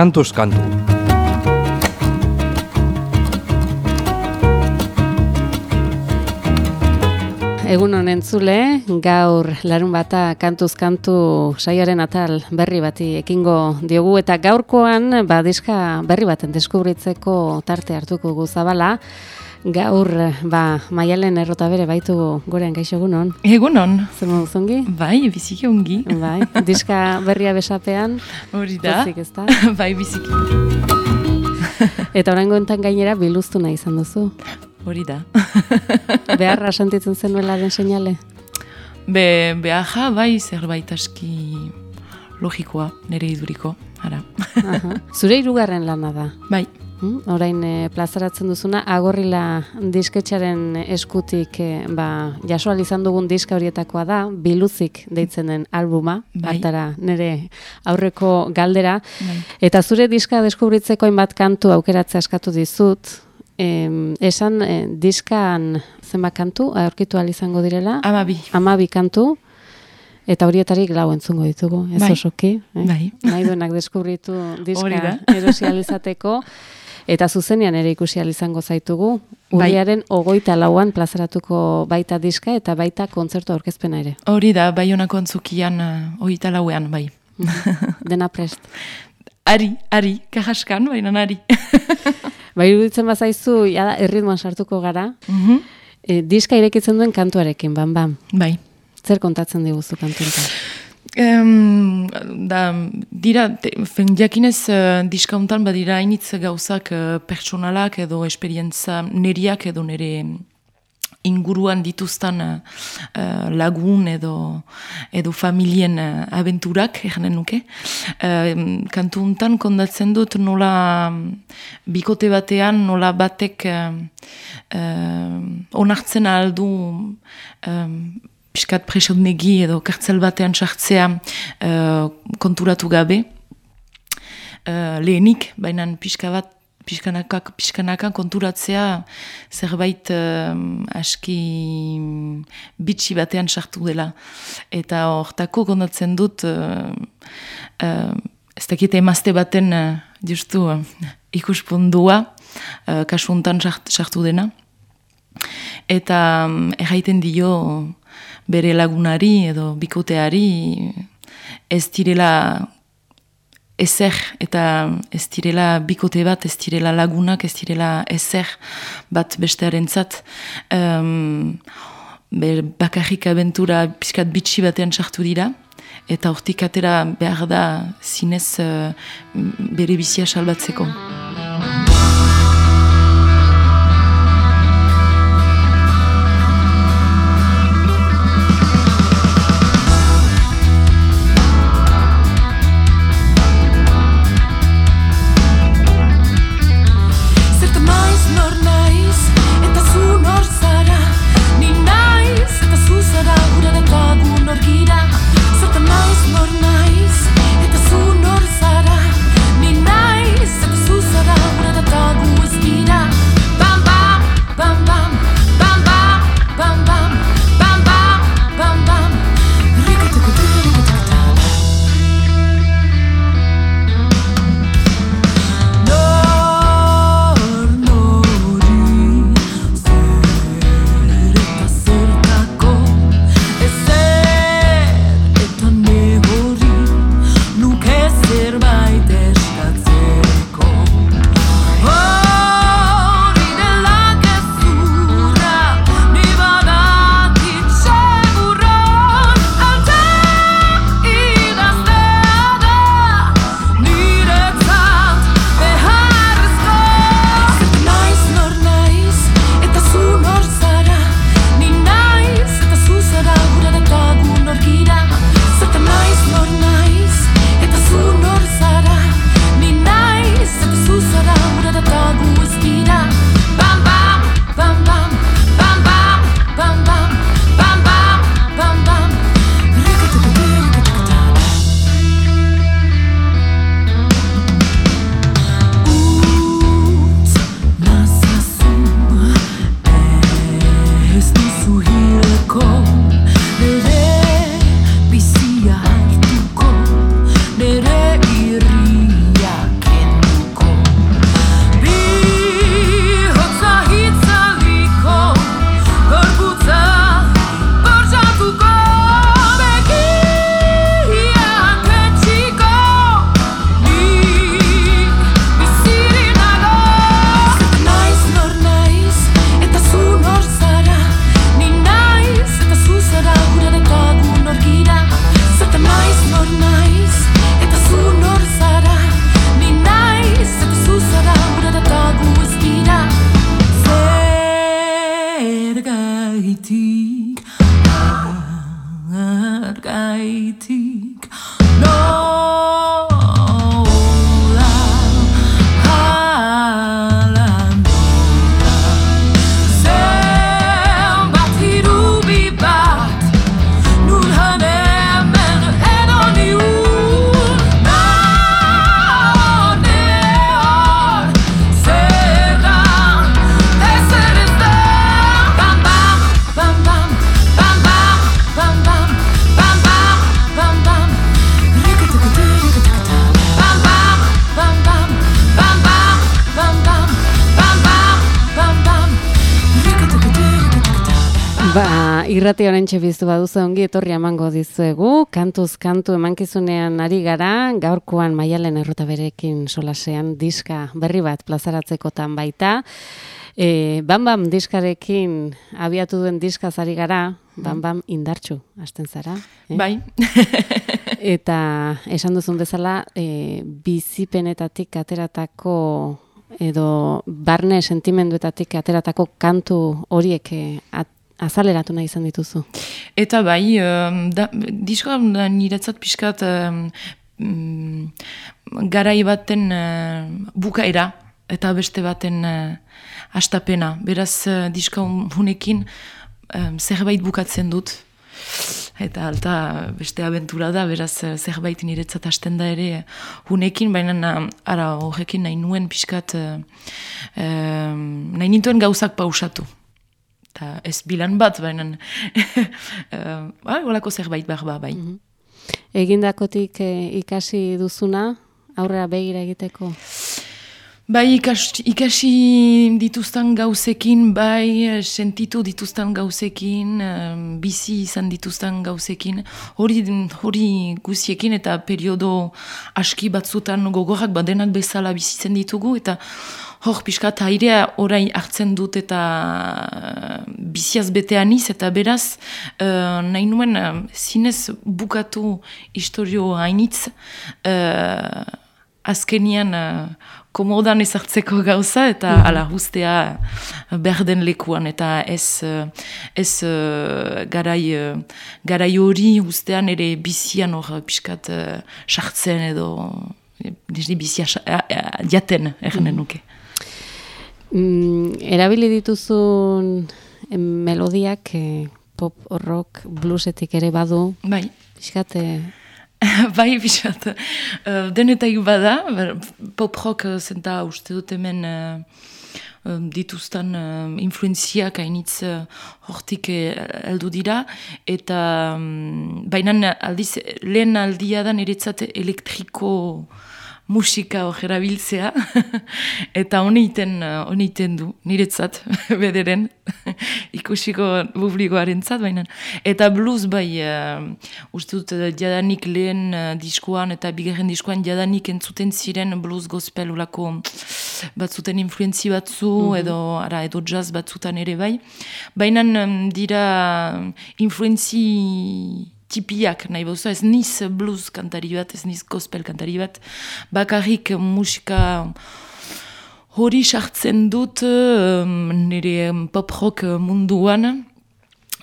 kantuz kantu. Egun honen zule, gaur larun bata kantuz kantu saioaren atal berri bati ekingo diogu eta gaurkoan ba, diska berri baten deskubritzeko tarte hartuko guzabala. Gaur, ba, maialen errota bere baitu gorean gaixo egunon. Egunon. Zer modu zongi? Bai, biziki ongi. Bai, diska berria besapean. Hori da. Pozik, ezta? bai, biziki. Eta orango enten gainera biluztu nahi izan duzu. Hori da. Beharra sentitzen zenuela den seinale? Be, beharra, bai, zerbait aski logikoa, nire iduriko, ara. Aha. Zure hirugarren lana da. bai, Hmm? Orain e, plazaratzen duzuna, agorrila disketxaren eskutik e, ba, jaso izan dugun diska horietakoa da, biluzik deitzen den albuma, Bai. hartara nire aurreko galdera. bai. Eta zure diska deskubritzeko hainbat kantu aukeratzea askatu dizut, em, esan e, diskan zenbat kantu aurkitu ahal izango direla, Amabi. amabi kantu, eta horietarik lau entzungo ditugu, ez Bai. osoki. Eh? Bai. Nahi duenak deskubritu diska erosi ahal izateko. Eta zuzenean ere ikusi izango zaitugu. Bai. Uriaren ogoita lauan plazaratuko baita diska eta baita kontzertu aurkezpena ere. Hori da, bai honako antzukian, uh, oita lauean, bai. Dena prest. Ari, ari, kajaskan, baina ari. Bai, iruditzen bazaizu, jada, erritmoan sartuko gara. Mhm. E, diska irekitzen duen kantuarekin, bam, bam. Bai. Zer kontatzen diguzu kantuntan? Em, da, dira, jakinez uh, diska hontan badira hainitz gauzak uh, pertsonalak edo esperientza neriak edo nere inguruan dituztan uh, uh, lagun edo edo familien uh, abenturak, erranen nuke. Uh, kantu hontan kondatzen dut nola bikote batean, nola batek uh, uh, onartzen aldu um, piskat presodnegi edo kartzel batean sartzea uh, konturatu gabe. Uh, lehenik, baina pixka bat, pixkanaka, pixkanaka konturatzea zerbait um, aski bitxi batean sartu dela. Eta hortako kondatzen dut, uh, uh, ez dakit emazte baten uh, justu uh, ikuspundua, uh, kasu hontan sart- sartu dena. Eta um, erraiten dio bere lagunari edo bikoteari ez direla ezer eta ez direla bikote bat, ez direla lagunak, ez direla ezer bat bestearentzat. Um, ber, bakarrik abentura pixkat bitxi batean sartu dira. Eta hortik atera behar da zinez uh, bere bizia salbatzeko. Irrati horrentxe biztu baduzu ongi etorri emango dizuegu, kantuz kantu emankizunean ari gara, gaurkoan maialen errota berekin solasean diska berri bat plazaratzekotan baita. E, bam bam diskarekin abiatu duen diskaz ari gara, bam bam indartxu, hasten zara. Eh? Bai. Eta esan duzun bezala, e, bizipenetatik ateratako edo barne sentimenduetatik ateratako kantu horiek eh, at, azaleratu nahi izan dituzu. Eta bai, da, diskoa niretzat pixkat um, garai baten uh, bukaera eta beste baten uh, astapena. Beraz, uh, diskoa hunekin um, zerbait bukatzen dut. Eta alta beste abentura da, beraz uh, zerbait niretzat hasten da ere hunekin, baina uh, ara horrekin nahi nuen pixkat, uh, um, nahi nintuen gauzak pausatu eta ez bilan bat, baina uh, ba, zerbait behar ba, bai. Mm Egindakotik eh, ikasi duzuna, aurrera begira egiteko? Bai, ikasi, ikasi dituzten gauzekin, bai, sentitu dituzten gauzekin, bizi izan dituzten gauzekin, hori, hori guziekin eta periodo aski batzutan gogorrak badenak bezala bizitzen ditugu, eta hor pixkat airea orain hartzen dut eta uh, biziaz betean iz, eta beraz uh, nahi nuen uh, zinez bukatu historio hainitz uh, azkenian uh, komodan ezartzeko gauza eta mm ala guztea berden lekuan eta ez, ez uh, garai, uh, garai hori guztean ere bizian hor pixkat sartzen edo bizia jaten erren nuke. Mm, erabili dituzun melodiak eh, pop, rock, bluesetik ere badu. Bai. Piskate... bai, pisat. Uh, denetak bada, pop rock zenta uste dut hemen uh, dituzten uh, influenziak hainitz uh, hortik heldu dira, eta um, baina aldiz, lehen aldia da niretzat elektriko musika hor erabiltzea, eta honi iten, honi iten du, niretzat, bederen, ikusiko publikoaren zat, baina. Eta blues bai, uh, uste dut, uh, jadanik lehen uh, diskoan eta bigarren diskoan jadanik entzuten ziren blues gospel ulako batzuten influenzi batzu, mm -hmm. edo, ara, edo jazz batzutan ere bai. Baina um, dira influenzi tipiak nahi bozu, ez niz blues kantari bat, ez niz gospel kantari bat, bakarrik musika hori sartzen dut nire pop rock munduan,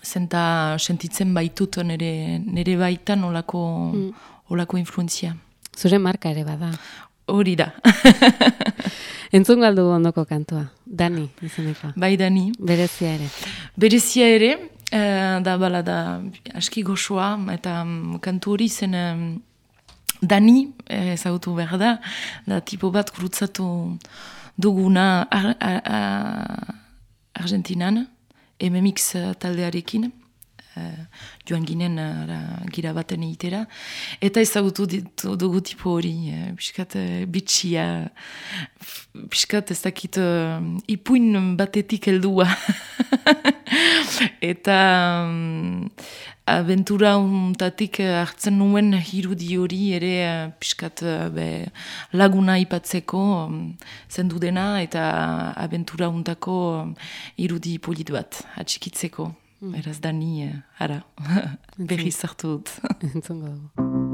zenta sentitzen baitut nire, nire baitan olako, mm. olako influenzia. Zure marka ere bada. Hori da. Entzun galdu ondoko kantua. Dani, izaneko. Bai, Dani. Berezia ere. Berezia ere, Eh, da bala da aski goxoa eta um, kantu hori zen Dani eh, ezagutu behar da. Da tipo bat gurutzatu duguna ar, Argentinan MMX taldearekin. uh, joan ginen uh, gira baten egitera. Eta ezagutu dugu tipo hori, uh, biskat uh, bitxia, biskat ez dakit uh, ipuin batetik heldua. eta um, aventura untatik hartzen nuen hirudi hori ere piskat be, laguna ipatzeko um, zendu dena eta aventura untako um, irudi polit bat atxikitzeko. Mm. Eraz da ni, ara, berri zartu dut.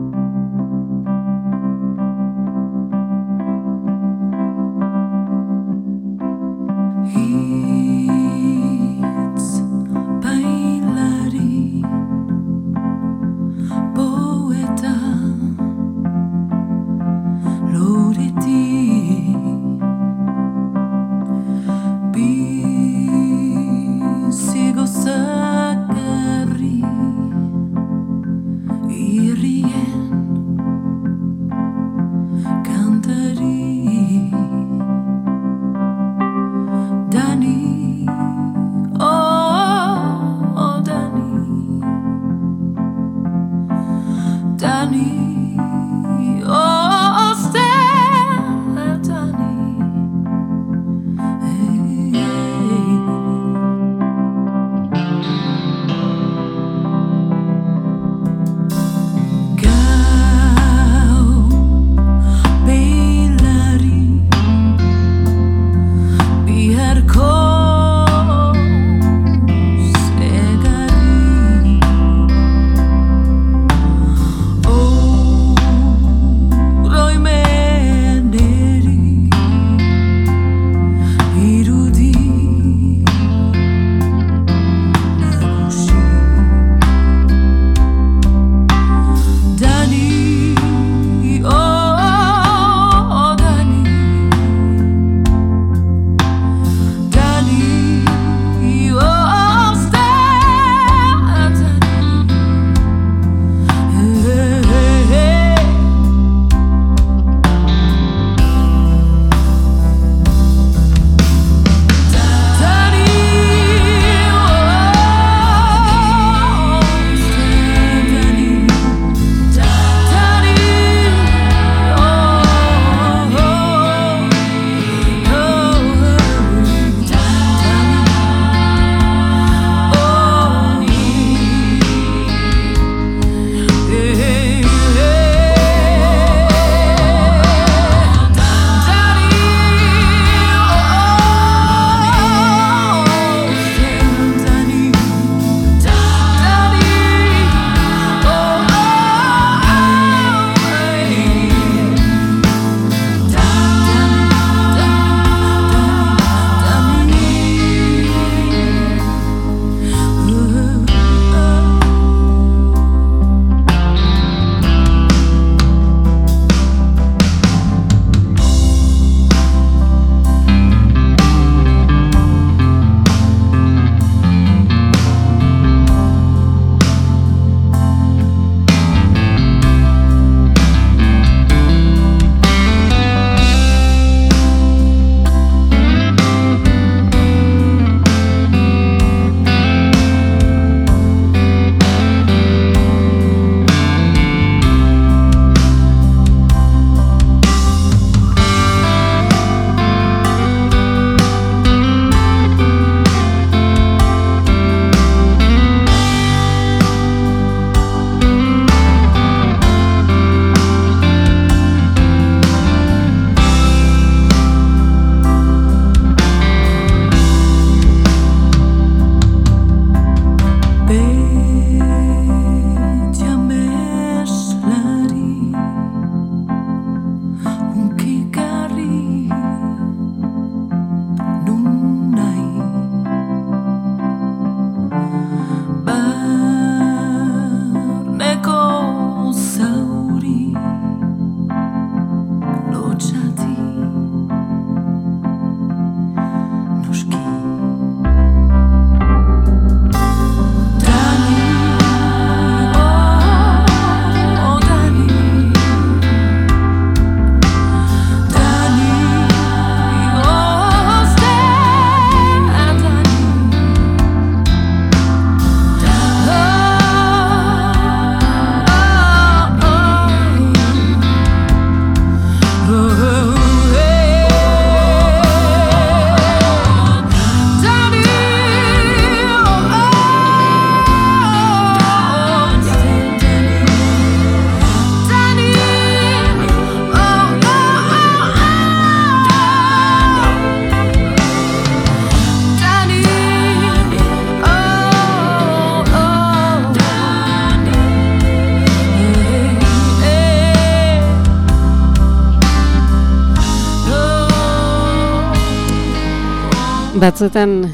Batzuetan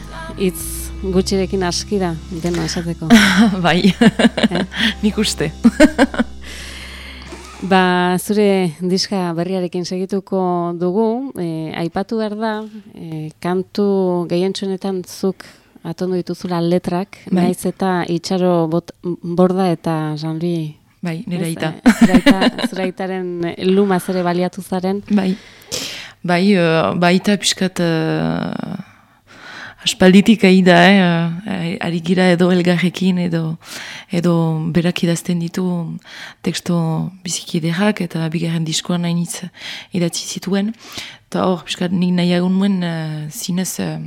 hitz gutxirekin aski da dena esateko. bai, nik uste. Ba, zure diska berriarekin segituko dugu, e, aipatu behar da, e, kantu gehientsunetan zuk atondo dituzula letrak, Bai. naiz eta itxaro bot, borda eta janri Bai, nire aita. Zuraitaren lumaz ere baliatu zaren. Bai, bai, uh, baita pixkat uh, aspalditik ahi da, eh, uh, ari gira edo elgarrekin edo, edo berak idazten ditu teksto biziki ederrak eta bigarren diskoan hainitz idatzi zituen. Eta hor, pixkat nik nahiago nuen uh, zinez uh,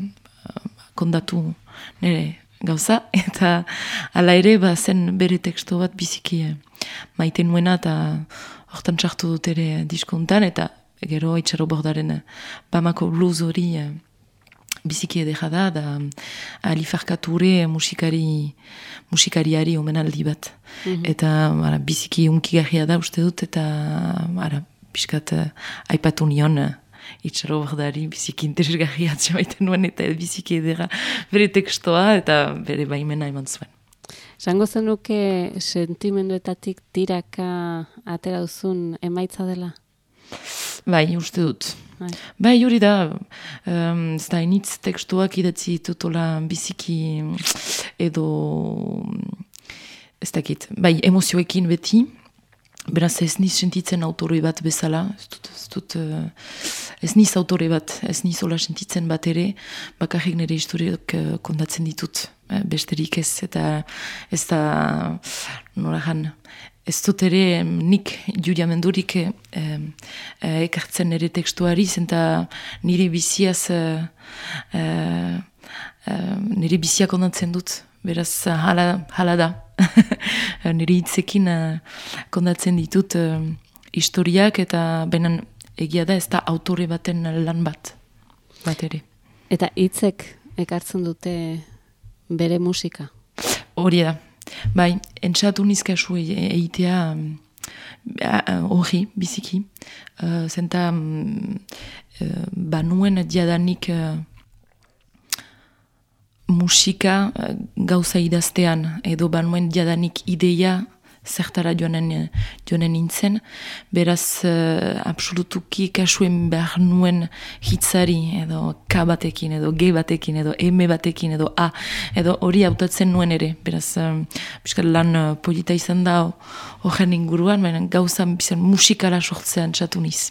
kondatu nire gauza, eta hala ere ba, zen bere teksto bat biziki eh, maite nuena eta hortan txartu dut ere diskontan, eta gero itxaro bordaren eh, Bamako blues hori eh, biziki edera da, da Ali Farkature musikari, musikariari omenaldi bat. Eta ara, biziki unkigarria da uste dut, eta ara, pixkat eh, aipatu nion eh, itxaro bordari biziki interesgarria atxamaiten nuen, eta biziki edera bere tekstoa eta bere baimena eman zuen. Zango zenuke sentimenduetatik tiraka atera duzun emaitza dela? Bai, uste dut. Bai. Bai, hori da, um, ez da, initz tekstuak idatzi tutola biziki edo, ez dakit, bai, emozioekin beti, beraz ez niz sentitzen autore bat bezala, ez dut, ez dut, eh, ez niz autore bat, ez niz hola sentitzen bat ere, bakarrik nire historiak eh, kontatzen ditut, besterik ez, eta ez da, nola jan, ez dut ere nik judiamendurik eh, eh, ekartzen nire tekstuari, zenta nire biziaz, eh, eh, eh, nire bizia kontatzen dut, beraz hala, hala da. nire hitzekin eh, kontatzen ditut eh, historiak eta benen egia da ez da autore baten lan bat, bat ere. Eta hitzek ekartzen dute bere musika. Hori da. Bai, entzatu nizkasu e- eitea mm, hori, biziki. Uh, zenta mm, uh, banuen diadanik uh, musika uh, gauza idaztean, edo banuen diadanik ideia zertara joanen, joanen nintzen, beraz uh, absolutuki kasuen behar nuen hitzari, edo K batekin, edo G batekin, edo M batekin, edo A, edo hori hautatzen nuen ere, beraz um, piskat lan uh, polita izan da horren inguruan, baina gauza bizan musikara sortzean txatu niz.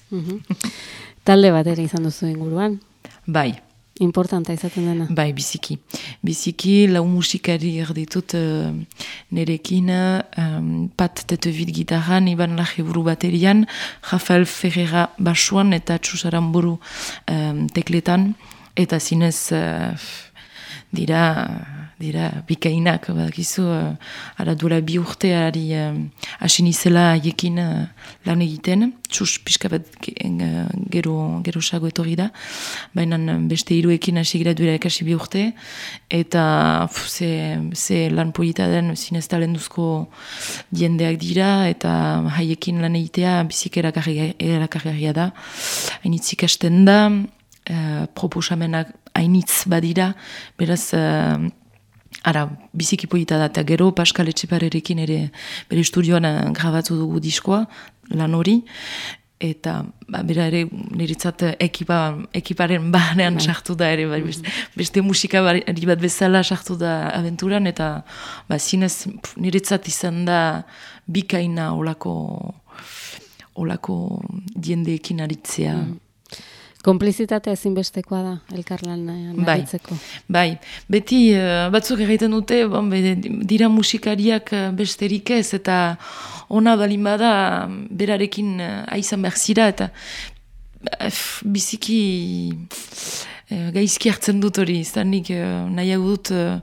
Talde bat ere izan duzu inguruan, Bai, importanta izaten dena. Bai, biziki. Biziki, lau musikari erditut uh, nerekin, um, Pat Tetevit gitarran, Iban Lajeburu baterian, Rafael Ferreira basuan eta Txusaran buru um, tekletan, eta zinez uh, dira, dira bikainak, badakizu, uh, ara duela bi urte ari uh, asin izela haiekin uh, lan egiten, txus pixka bat ge- ge- gero, gero sago etorri da, baina beste hiruekin hasi gira duela ekasi bi urte, eta pf, ze, ze lan polita den zinez talenduzko jendeak dira, eta haiekin lan egitea bizik erakarri- erakargarria da, hainitz ikasten da, eh, proposamenak hainitz badira, beraz, eh, Ara, biziki polita da, eta gero Pascal Etxeparerekin ere bere estudioan eh, grabatu dugu diskoa, lan hori, eta ba, bera ere niretzat ekipa, ekiparen banean sartu da ere, bai, beste, beste musika bari bat bezala sartu da aventuran, eta ba, zinez pf, niretzat izan da bikaina olako, olako jendeekin aritzea. Konplizitatea ezinbestekoa da, elkarlanean Bai. aritzeko. Bai, beti eh, batzuk egiten dute, bon, be, dira musikariak eh, besterik ez, eta ona balin bada berarekin aizan behar zira, eta eh, f- biziki eh, gaizki hartzen dut hori, ez da nik nahiago dut eh,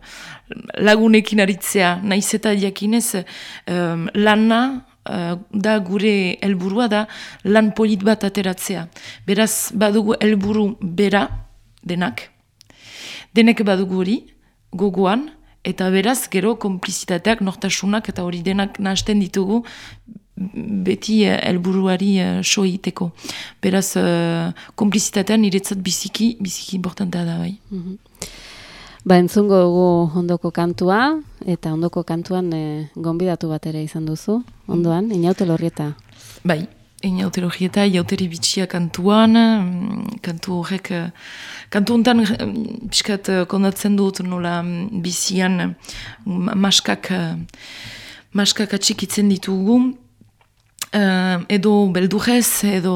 lagunekin aritzea, naiz eta jakinez eh, lana eh, da gure helburua da lan polit bat ateratzea. Beraz, badugu helburu bera, denak, denek badugu hori, gogoan, eta beraz, gero, konplizitateak, nortasunak, eta hori denak nahasten ditugu, beti eh, helburuari uh, so egiteko. Beraz, uh, komplizitatean niretzat biziki, biziki importantea da bai. Ba, entzungo dugu ondoko kantua, eta ondoko kantuan e, gonbidatu bat ere izan duzu, ondoan, inaute lorrieta. Bai, inautologieta, iauteri bitxia kantuan, mm, kantu horrek, eh, kantu honetan mm, piskat eh, kondatzen dut nola mm, bizian eh, ma- maskak, eh, maskak atxikitzen ditugu, Uh, edo beldurrez, edo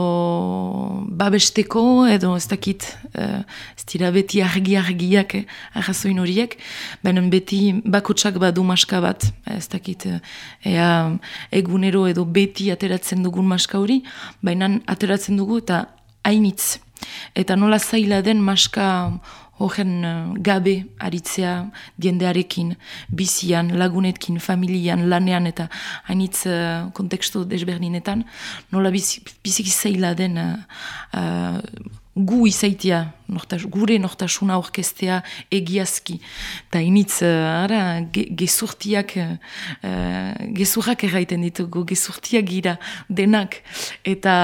babesteko, edo ez dakit, uh, ez dira beti argi-argiak eh, arrazoin horiek, benen beti bakotsak badu maska bat, ez dakit, eh, ea egunero edo beti ateratzen dugun maska hori, baina ateratzen dugu eta hainitz. Eta nola zaila den maska horren eh, gabe aritzea diendearekin, bizian, lagunetkin, familian, lanean eta hainitz uh, kontekstu desberdinetan, nola bizi, biziki zaila den uh, uh, gu izaitia, nortas, gure nortasuna orkestea egiazki. Eta initz, uh, ara, ge, gezurtiak, uh, gezurrak erraiten ditugu, gezurtiak gira denak. Eta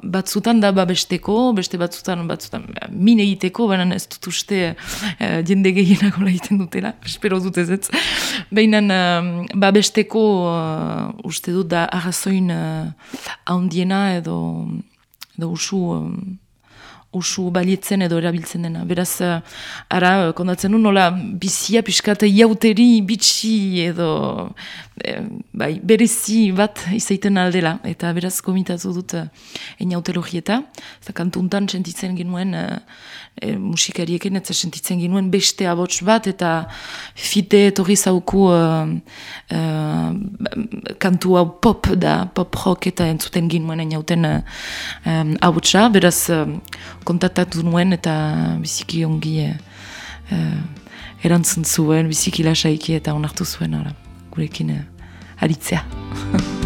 batzutan da babesteko, beste batzutan, batzutan min egiteko, baina ez dut uste uh, jende gehienak hola egiten dutela, espero dut ez ez. Baina uh, babesteko uh, uste dut da arrazoin uh, handiena edo, edo usu... Um, usu balietzen edo erabiltzen dena. Beraz, uh, ara, kondatzen nu, nola bizia pixkate jauteri bitxi edo eh, bai, berezi bat izaiten aldela. Eta beraz, komitatu dut uh, eniautelogieta. Eta kantuntan sentitzen genuen e, musikariekin eta sentitzen genuen beste abots bat eta fite etorri zauku uh, uh, kantu hau pop da, pop rock eta entzuten genuen eniauten uh, um, abotsa. Beraz, uh, kontatatu nuen eta biziki ongi eh, eh, erantzun zuen, biziki lasaiki eta onartu zuen ara, gurekin eh, aritzea.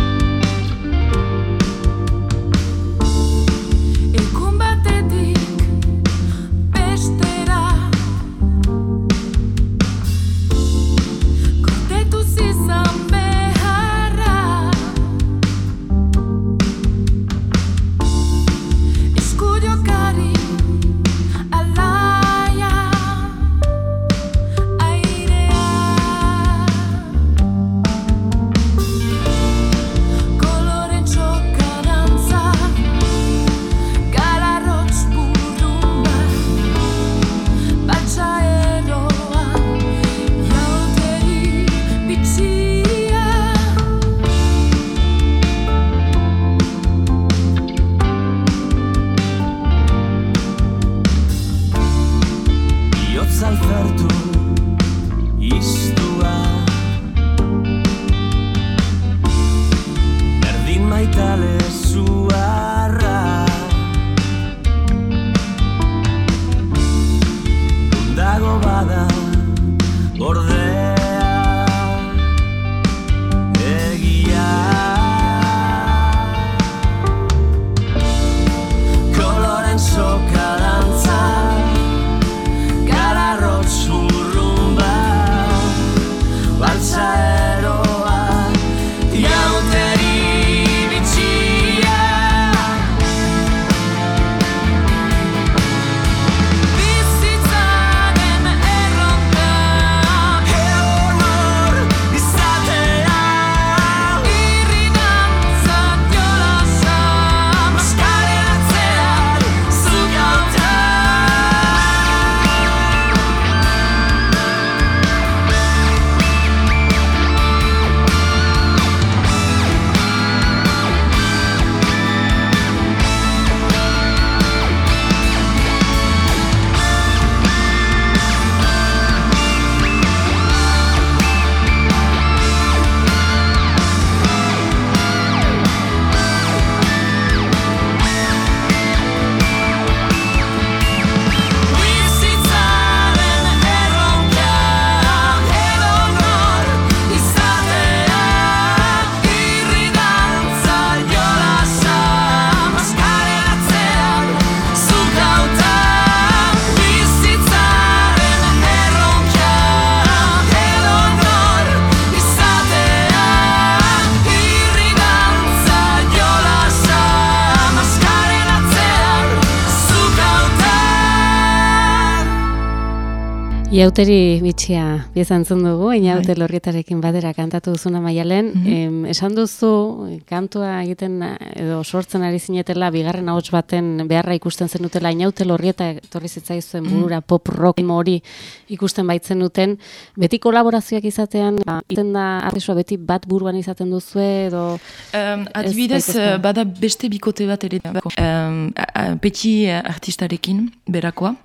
Iauteri bitxia biezantzun dugu, inaute Bai. lorrietarekin badera kantatu duzuna maialen. Mhm. Em, esan duzu, kantua egiten edo sortzen ari zinetela, bigarren ahots baten beharra ikusten zenutela, inaute lorrieta etorri zitzaizuen Mhm. burura, pop rock hori ikusten baitzen duten. Beti kolaborazioak izatean, ba, iten da arrisua beti bat buruan izaten duzu edo... Um, adibidez, eh, bada beste bikote bat ere, um, peti artistarekin, berakoa.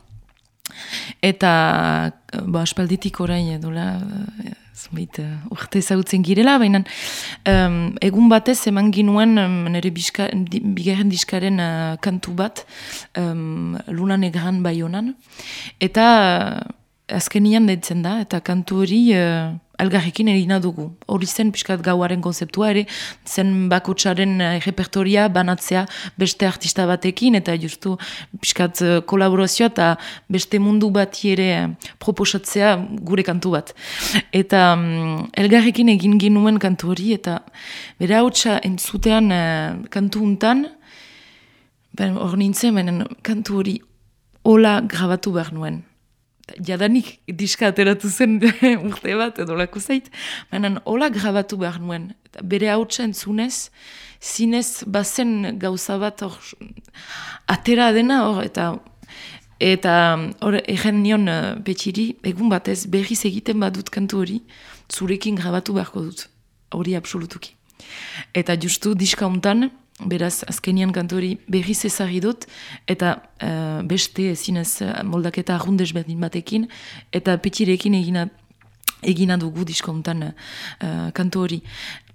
Eta, eh, ba, aspalditik orain, edola, uh, zumbait, uh, urte ezagutzen girela, baina um, egun batez eman ginuen um, nire biska, di, bigarren diskaren eh, kantu bat, um, Luna Negran Baionan. Eta, uh, azkenian deitzen da, eta kantu hori uh, algarrekin egina dugu. Hori zen pixkat gauaren konzeptua ere, zen bakotsaren uh, repertoria banatzea beste artista batekin, eta justu pixkat uh, kolaborazioa eta beste mundu bati ere uh, proposatzea gure kantu bat. Eta um, elgarrekin egin ginuen kantu hori, eta bere hautsa entzutean kantu untan, hor nintzen, baina kantu hori hola grabatu behar nuen. Jadanik diska ateratu zen urte bat edo lako zait, baina hola grabatu behar nuen. Eta bere hautsa entzunez, zinez bazen gauza bat hor atera dena hor, eta eta hor egen nion uh, petxiri, egun batez berriz egiten badut kantu hori, zurekin grabatu beharko dut. Hori absolutuki. Eta justu diska hontan, beraz azkenian kantu hori berriz ezagri dut, eta eh, beste zinez eh, moldaketa arrundez berdin batekin, eta petirekin egina egina dugu diskontan uh, kantu hori.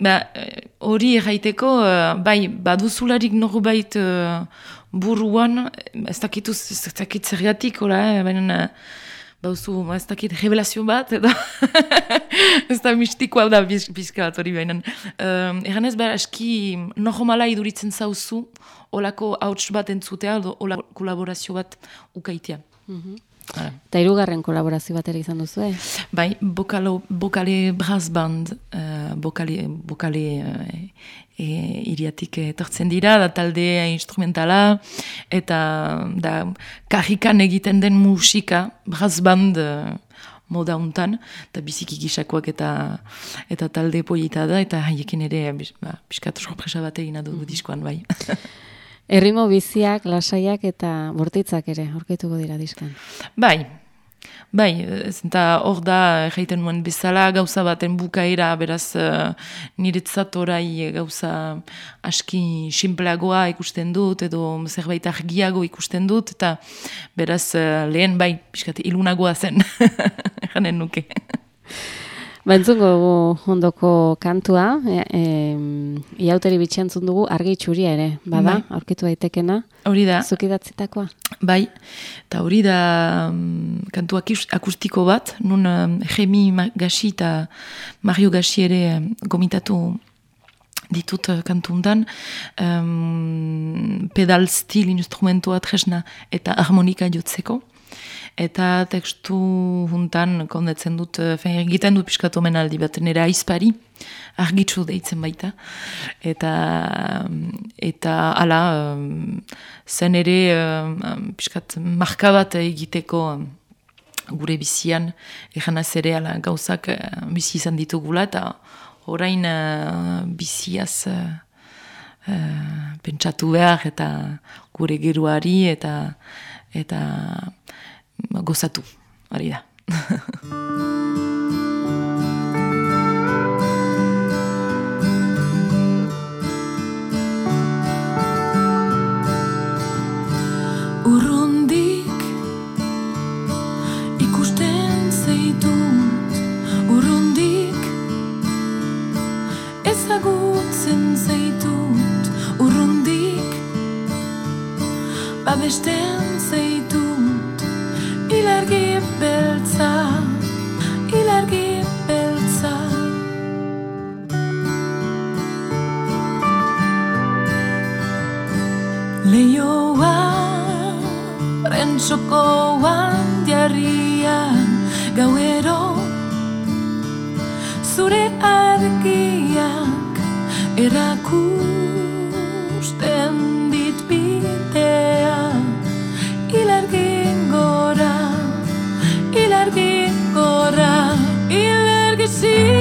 Ba, eh, hori erraiteko, eh, bai, baduzularik norbait uh, buruan, ez dakitu, ez dakit zergatik, hola, eh, baina uh, bauzu, ez dakit, revelazio bat, edo ez da mistikoa da pizka bat hori baina. Um, Egan ez behar, eski normala iduritzen zauzu, olako hauts bat entzutea, edo ola kolaborazio bat ukaitea. Hala. Eta hirugarren kolaborazio bat ere izan duzu, eh? Bai, bokalo, bokale brass band, uh, bokale, bokale uh, e, iriatik etortzen dira, da talde instrumentala, eta da karrikan egiten den musika, brass band uh, moda untan, eta biziki gisakoak eta eta talde polita da, eta haiekin ere, ba, piskat sorpresa bat egin dugu diskoan, bai. Errimo biziak, lasaiak eta bortitzak ere aurkituko dira diskan. Bai, bai, eta hor da, jaiten nuen bezala, gauza baten bukaera, beraz, uh, niretzat orai gauza aski simpleagoa ikusten dut, edo zerbait argiago ikusten dut, eta beraz, eh, lehen bai, pixkat, ilunagoa zen, janen nuke. Bentzungo dugu ondoko kantua, e, e, iauteri bitxentzun dugu argi txuria ere, bada, Bai. aurkitu daitekena, Hori da, zuk idatzitakoa. bai, eta hori da mm, kantu akustiko bat, nun um, Jemi Gaxi eta Mario Gaxi ere um, gomitatu ditut uh, kantuntan, um, pedal stil instrumentua tresna eta harmonika jotzeko. Eta tekstu juntan kondetzen dut, uh, fen, egiten dut piskat omenaldi bat, nire aizpari, argitsu deitzen baita. Eta, eta ala, um, zen ere um, piskat marka bat egiteko gure bizian, eganaz ere ala gauzak bizi izan ditugula, eta orain biziaz pentsatu behar eta gure geruari eta eta mm, gozatu, hori da. Urrundik ikusten zeitut Urrundik ezagutzen zeitut Urrundik babesten txoko handiarrian gauero. Zure argiak erakusten dit bitea. Ilargin gora ilargin gora ilargizik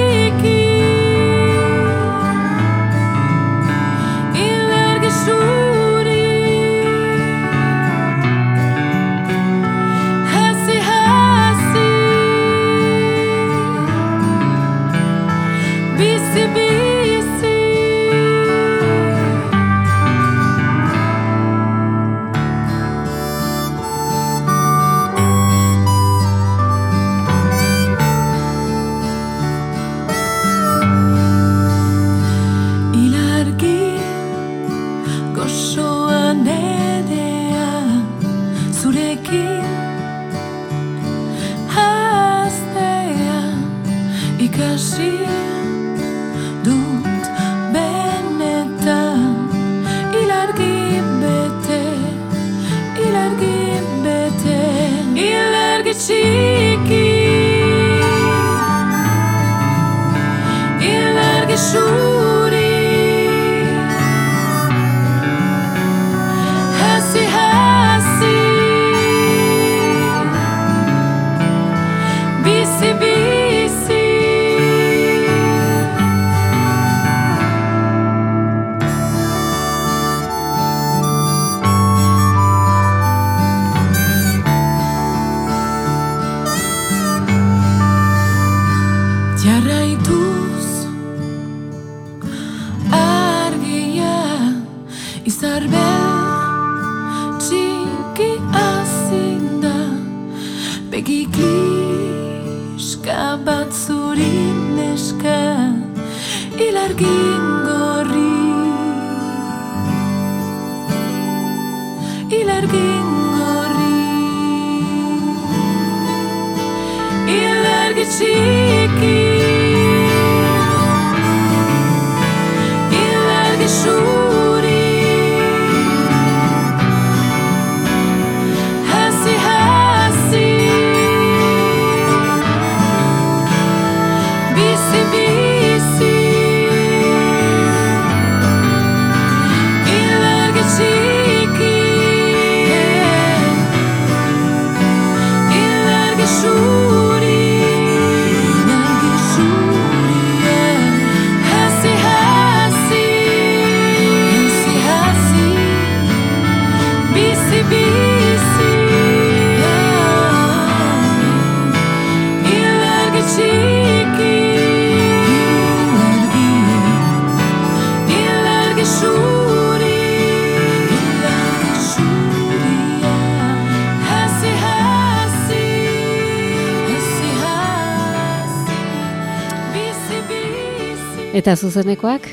Eta zuzenekoak,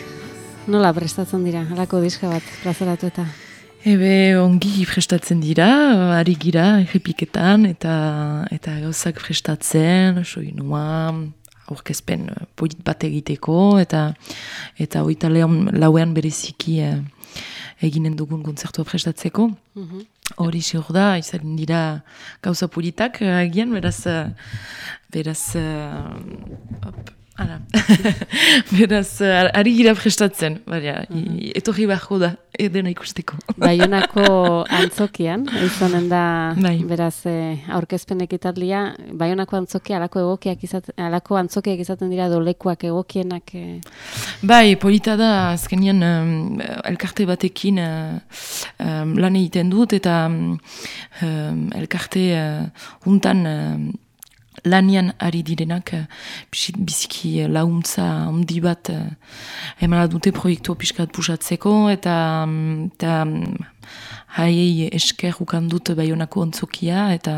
nola prestatzen dira, halako diska bat plazaratu eta. Ebe ongi prestatzen dira, ari gira, errepiketan, eta, eta gauzak prestatzen, soinua, aurkezpen eh, polit bat egiteko, eta eta hoita lauean bereziki eh, eginen dugun kontzertua prestatzeko. Hori ziur da, izan dira gauza politak eh, agian, beraz, beraz, eh, Hala. Beraz, eh, ari gira prestatzen, baina, i- etorri beharko da, edena ikusteko. Baionako antzokian, izanen da, Bai. beraz, eh, aurkezpen ekitaldia, Baionako antzokia, alako egokiak izaten, alako antzokiak izaten dira dolekuak egokienak, eh, Bai, polita da, azkenean um, elkarte batekin uh, um, lan egiten dut, eta um, elkarte uh, untan um, lanian ari direnak uh, biziki uh, launtza handi bat uh, emana dute proiektu pixkat pusatzeko, eta, um, eta um, haiei esker ukan dut baionako ontzokia, eta,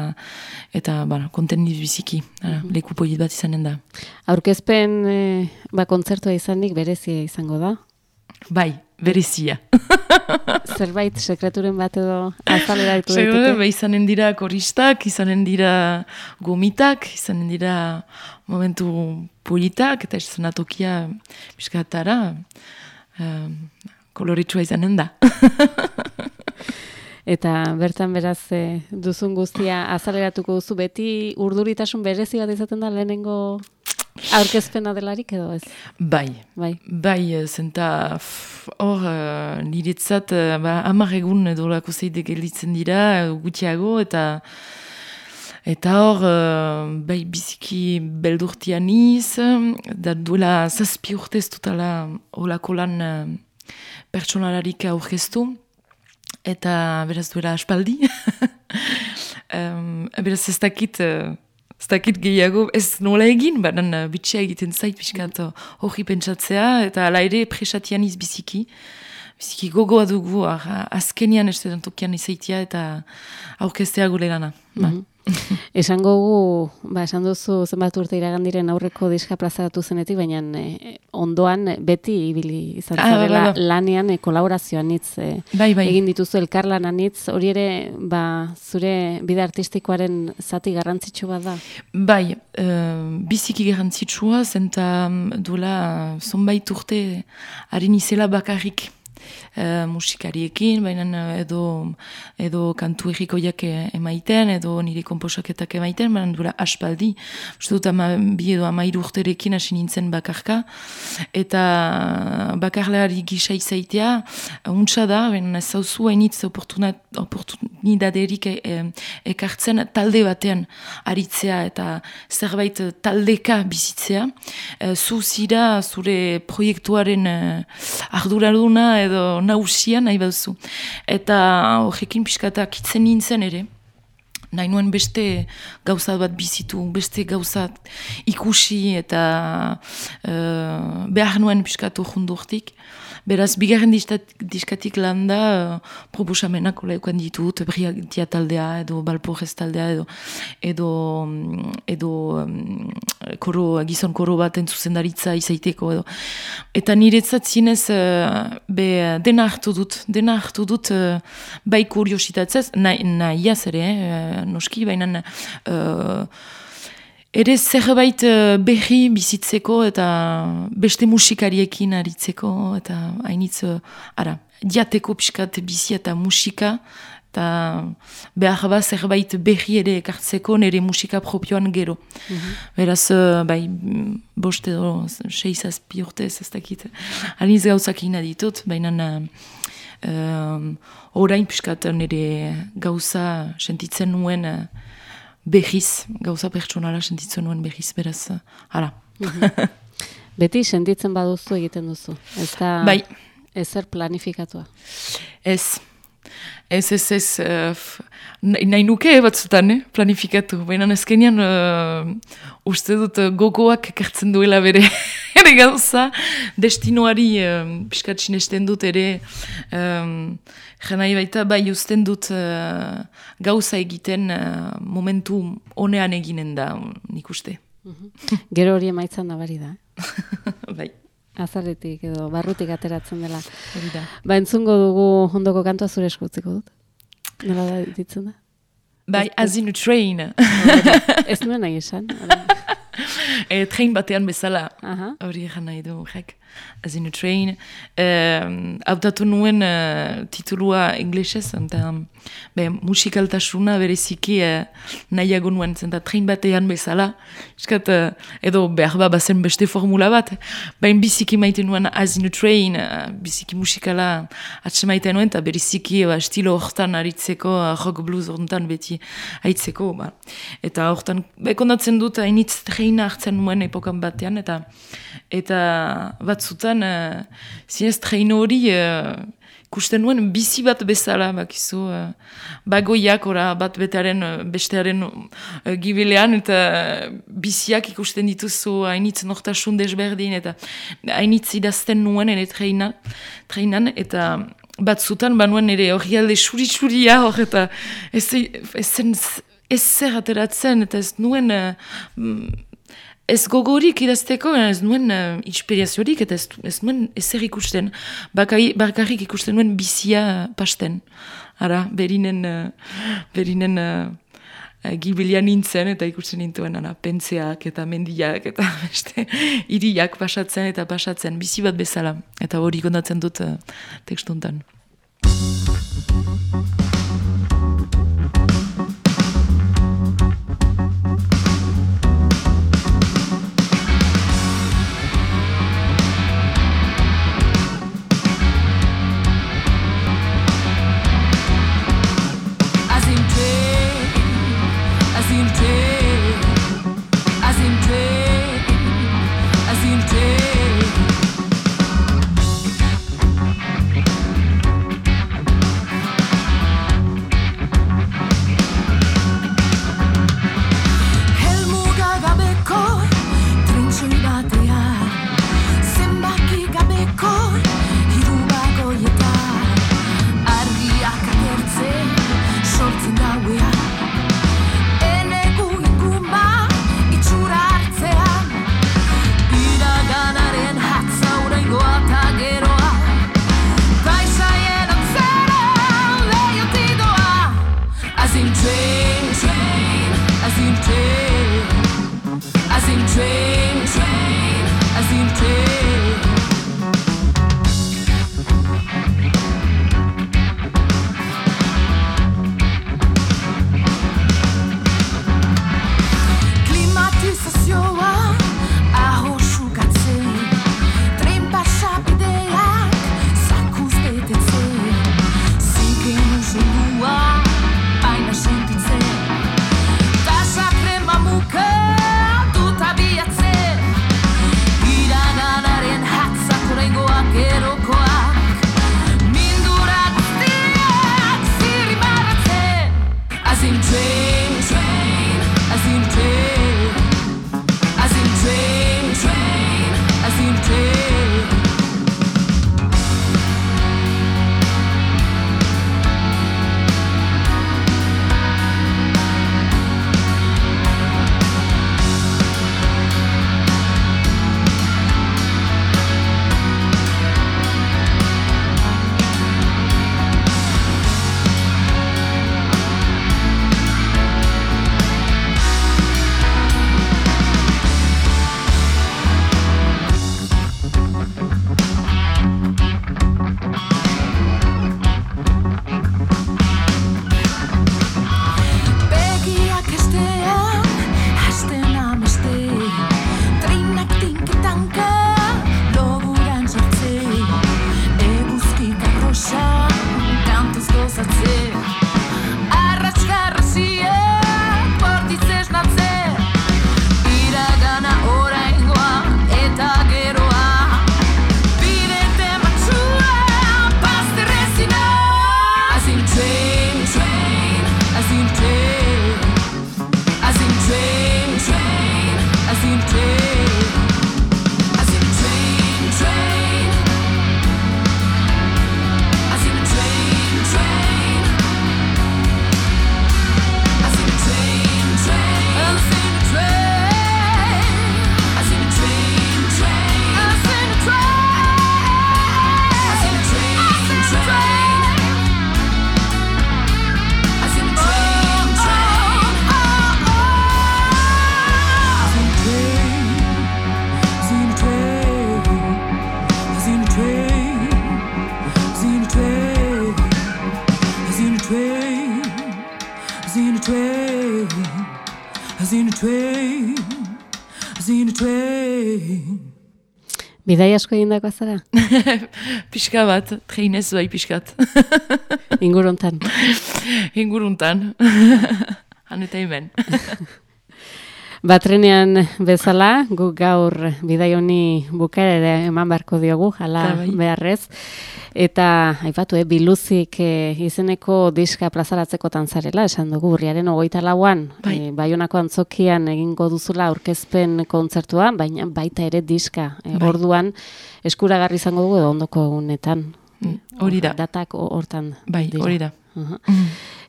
eta bara, konten biziki, uh, leku polit bat izanen da. aurkezpen, eh, ba, kontzertua izanik berezia izango da. Bai, berezia. Zerbait sekreturen bat edo azaleratu Segure, daiteke. be, izanen dira koristak, izanen dira gomitak, izanen dira momentu politak, eta eszenatokia piskatara um, koloritsua izanen da. Eta bertan beraz eh, duzun guztia azaleratuko duzu beti urduritasun berezi bat izaten da lehenengo aurkezpena delarik edo ez? bai, Bai. bai, eh, zenta hor uh, niretzat uh, ba, hamar egun edo lako zeide gelditzen dira, eh, gutxiago, eta Eta hor, uh, bai biziki beldurtia niz, da duela zazpi urtez dutala holako lan uh, pertsonalarik aurkeztu, eta beraz duela aspaldi. um, beraz ez dakit, uh, ez dakit gehiago, ez nola egin, baina uh, bitxea egiten zait pixkat uh, hori pentsatzea, eta ala ere presatian iz biziki. Gogoa dugu, azkenian ez tokian izaitia eta aurkeztea gure lana. Ba. Esango gu, ba, esan duzu zenbat urte iragan diren aurreko diska plazaratu zenetik, baina eh, ondoan beti ibili izan Ah, zarela bai, bai. lanean eh, kolaborazioan hitz eh, Bai, bai. egin dituzu elkarlan anitz, hori ere ba, zure bide artistikoaren zati garrantzitsu bat da. Bai, uh, biziki garrantzitsua, zenta mm, duela zonbait urte harin izela bakarrik uh, musikariekin, baina eh, edo, edo kantu errikoiak eh, emaiten, edo nire komposaketak emaiten, baina duela aspaldi. Uste dut ama, bi edo amairu urterekin hasi nintzen bakarka, eta bakarlari gisa izaitea, untsa da, baina ez zauzu hainitz oportunidaderik e, e, ekartzen talde batean aritzea eta zerbait taldeka bizitzea. E, zu zira zure proiektuaren e, arduraduna edo nausian nahi bauzu. Eta horrekin pixkata kitzen nintzen ere. nahi nuen beste gauza bat bizitu, beste gauza ikusi eta uh, behar nuen piskatu jundurtik. Beraz, bigarren diskatik landa uh, proposamenak oleukan ditut, briatia taldea edo balporrez taldea edo edo, mm, edo um, koro, gizon koro baten zuzendaritza izaiteko edo. Eta niretzat zinez uh, be, dena hartu dut, dena hartu dut uh, bai kuriositatzez, nahi, nahi ere, eh, noski, baina uh, ere zerbait uh, berri bizitzeko eta beste musikariekin aritzeko eta hainitz, uh, ara, diateko pixkat bizi eta musika eta behar bat zerbait berri ere ekartzeko nire musika propioan gero. Beraz, uh, bai, mm, bost edo seizazpi urte ez dakit. Aliniz gauzak egin ditut, baina um, orain pixkat nire gauza sentitzen nuen behiz, gauza pertsonala sentitzen nuen behiz, beraz, uh, ara. Beti sentitzen baduzu egiten duzu. Ez da Bai. ezer planifikatua. Ez, ez, ez, ez, uh, nahi nuke batzutan, eh, planifikatu. Baina ezkenean uh, uste dut uh, gogoak ekartzen duela bere, ere gauza, destinoari uh, piskat sinesten dut ere, um, janai baita bai usten dut uh, gauza egiten uh, momentu honean eginen da, nik uste. Gero hori emaitzan nabari da. eh? bai, Azarretik edo barrutik ateratzen dela. hori da. Ba, entzungo dugu ondoko kantua zure eskutziko dut. Nola da ditzen da? Bai, as in a train. Ez nuen nahi esan. e, train batean bezala. Hori egan nahi du, horrek. As in a train. Um, Hautatu nuen uh, titulua inglesez, eta be, musikaltasuna bereziki uh, nahiago nuen, zenta train batean bezala. Eskat, uh, edo behar ba bazen beste formula bat. Bain biziki maite nuen as train, uh, biziki musikala atse maite nuen, eta bereziki uh, estilo hortan aritzeko, uh, rock blues hortan beti aitzeko. Ba. Eta hortan, bekondatzen dut, hainitz traina hartzen nuen epokan batean, eta eta batzutan uh, zinez train hori uh, ikusten nuen bizi bat bezala, bakizu, uh, bagoiak ora bat betaren uh, bestearen uh, gibilean, eta biziak ikusten dituzu hainitz nortasun desberdin, eta hainitz idazten nuen ere traina, trainan, eta batzutan banuen ere hori alde suri-suria hor, eta ez, ez zen ez zer ateratzen, eta ez nuen uh, Ez gogorik idazteko, ez nuen uh, inspiraziorik, eta ez, ez nuen ezer ikusten. Bakai, bakarrik ikusten nuen bizia pasten. Ara, berinen, uh, berinen uh, gibilia nintzen, eta ikusten nintuen, ana, pentzeak eta mendiak, eta beste, iriak pasatzen eta pasatzen, bizi bat bezala. Eta hori kondatzen dut uh, tekstuntan. Bidai asko egindako zara? pixka bat, treinez bai pixkat. Inguruntan. Inguruntan. Han eta hemen. Batrenean bezala, gu gaur bidai honi bukaera eman beharko diogu, jala Ta bai. beharrez. Eta, aipatu, eh, biluzik eh, izeneko diska plazaratzeko tantzarela, esan dugu, urriaren ogoita lauan, Bai. eh, baionako antzokian egingo duzula aurkezpen kontzertua, baina baita ere diska. Eh, Bai. Orduan, eskuragarri izango dugu edo ondoko egunetan. Mm, hori da. Datak ho- hortan. Bai, hori da. Aha.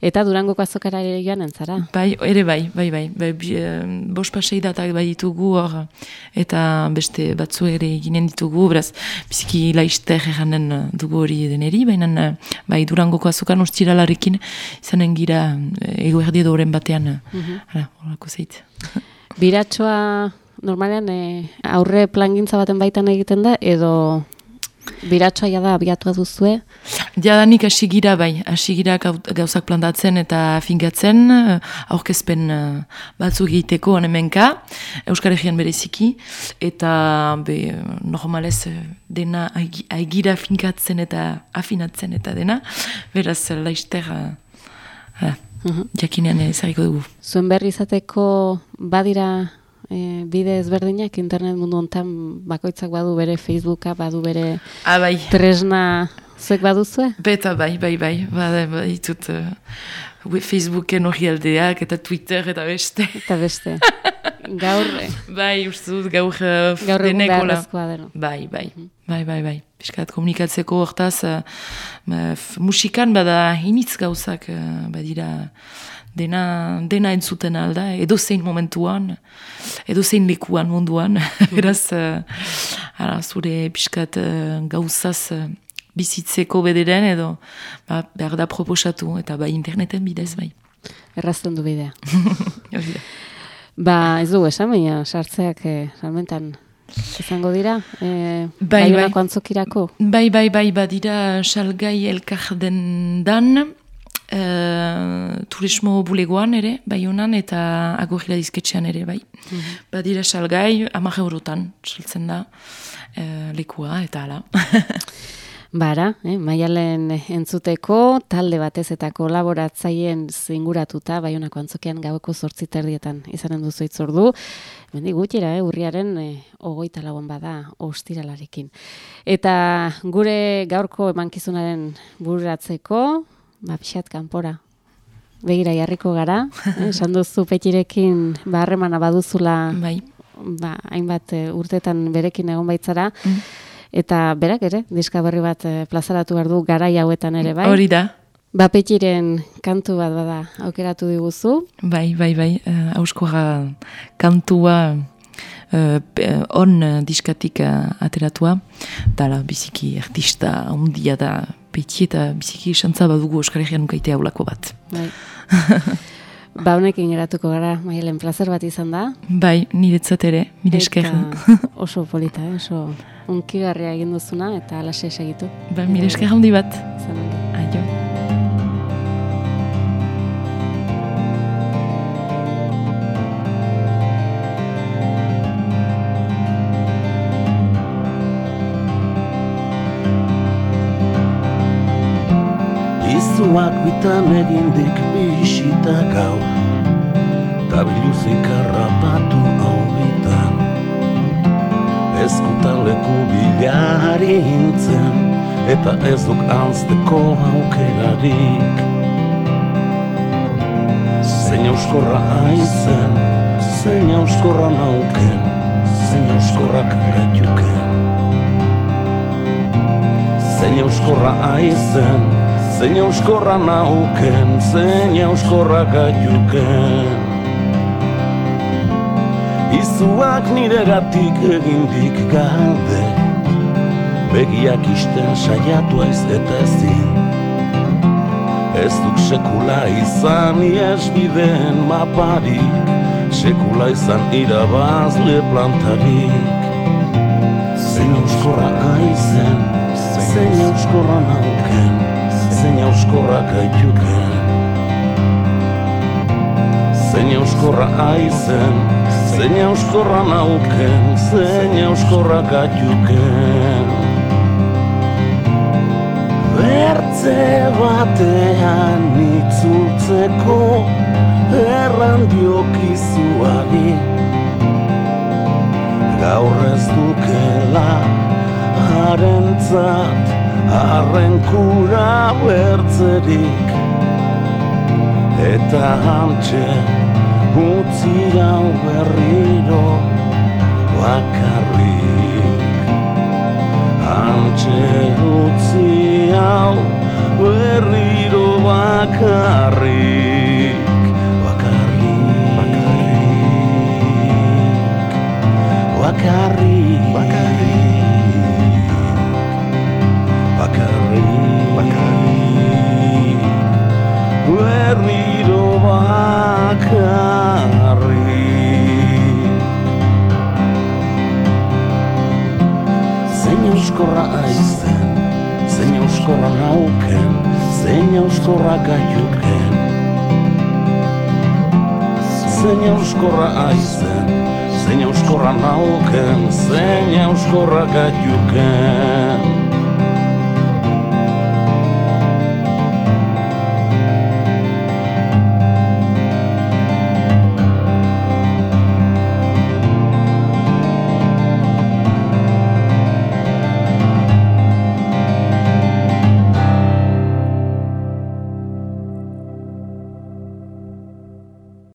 Eta Durangoko azokara ere joan entzara. Bai, ere bai, bai, bai. bai eh, bost pasei datak bai ditugu hor, eta beste batzu ere eginen ditugu, beraz, biziki laizter eranen eh, dugu hori deneri, baina eh, bai, durangoko azokan ostiralarekin izanen gira egoerdi edo horren batean, mm hala, horako zeit. Biratxoa normalean aurre plangintza baten baitan egiten da edo biratxoa jada abiatua duzue? Jadanik hasi gira bai, hasi gira gau- gauzak plantatzen eta fingatzen, eh, aurkezpen eh, batzuk egiteko hemenka, Euskal Herrian bereziki, eta be, normalez eh, dena aigi- aigira finkatzen eta afinatzen eta dena, beraz laizter uh, jakinean ezagiko dugu. Zuen berri izateko badira eh, bide ezberdinak internet mundu hontan bakoitzak badu bere Facebooka, badu bere Ah, bai. tresna zuek baduzue? Beta bai, bai, bai, bai, bai, ditut uh, Facebooken hori aldeak eta Twitter eta beste. Eta beste. Gaur, eh, Bai, uste dut gaur, uh, gaur egun denekola. beharrezkoa deno. Bai, bai, bai, bai, bai. Piskat komunikatzeko hortaz, uh, musikan bada initz gauzak uh, badira dena, dena entzuten alda, edo zein momentuan, edo zein lekuan munduan, beraz, uh, ara, zure piskat uh, gauzaz uh, bizitzeko bederen edo ba, behar da proposatu, eta bai interneten bidez, bai. Errazten du bidea. Ba, ez dugu esan, baina sartzeak eh, salmentan izango dira. Eh, Bai, Baionako bai. antzokirako. Bai, bai, bai, badira salgai elkarden dan, uh, turismo bulegoan ere, bai honan, eta agorila dizketxean ere, bai. Badira salgai, amak eurotan, saltzen da, uh, lekua, eta ala. Bara, eh, maialen entzuteko, talde batez eta kolaboratzaien zinguratuta, baionako antzokian gaueko zortzi terdietan izanen duzu itzordu. Mendi gutxira, eh, urriaren eh, ogoita lagun bada ostiralarekin. Eta gure gaurko emankizunaren bururatzeko, ba, pixat kanpora. Begira jarriko gara, eh, esan duzu petirekin ba, harremana baduzula bai, ba, hainbat eh, urtetan berekin egon baitzara, eta berak ere, diska berri bat eh, plazaratu behar du garai hauetan ere, bai? hori da. Ba, petiren kantu bat bada aukeratu diguzu, Bai, bai, bai, uh, auskorra kantua uh, on diskatik uh, ateratua. Dala, biziki artista ondia da peti eta biziki xantza badugu Euskal Herrian ukaitea ulako bat. bai. ba, honekin geratuko gara, mailen plazer bat izan da. Bai, niretzat ere, mire esker. Oso polita, eh? oso unkigarria egin duzuna, eta alase segitu. Ba, mire esker handi bat. Ongi. Aio. Bitan egindik bisita gaur Ta biluzik harrapatu hau bitan Ezkutaleko bilari hintzen Eta ez duk anzteko aukerarik. Zein euskorra aizen Zein euskorra nauken Zein euskorrak gaituken Zein euskorra aizen, zein euskorra nauken, zein euskorra gaiuken. Izuak niregatik egindik galde, begiak isten saiatu aiz eta ezin. Ez duk sekula izan iesbideen maparik, sekula izan irabazle plantarik. Zein euskorra aizen, zein euskorra nauken, zein euskorra gaituken. Zein euskorra aizen, zein euskorra nauken, zein euskorra gatiuken Bertze batean itzultzeko erran diokizuari Gaur ez dukela harentzat harren kura bertzerik Eta hantxe utzi hau berriro bakarrik. Hantxe utzi hau berriro Bakarrik Bakarrik Bakarrik Bakarrik bakarrik Zein euskorra aizen, zein euskorra nauken, zein euskorra gaiuken Zein euskorra aizen, zein euskorra nauken, zein euskorra gaiuken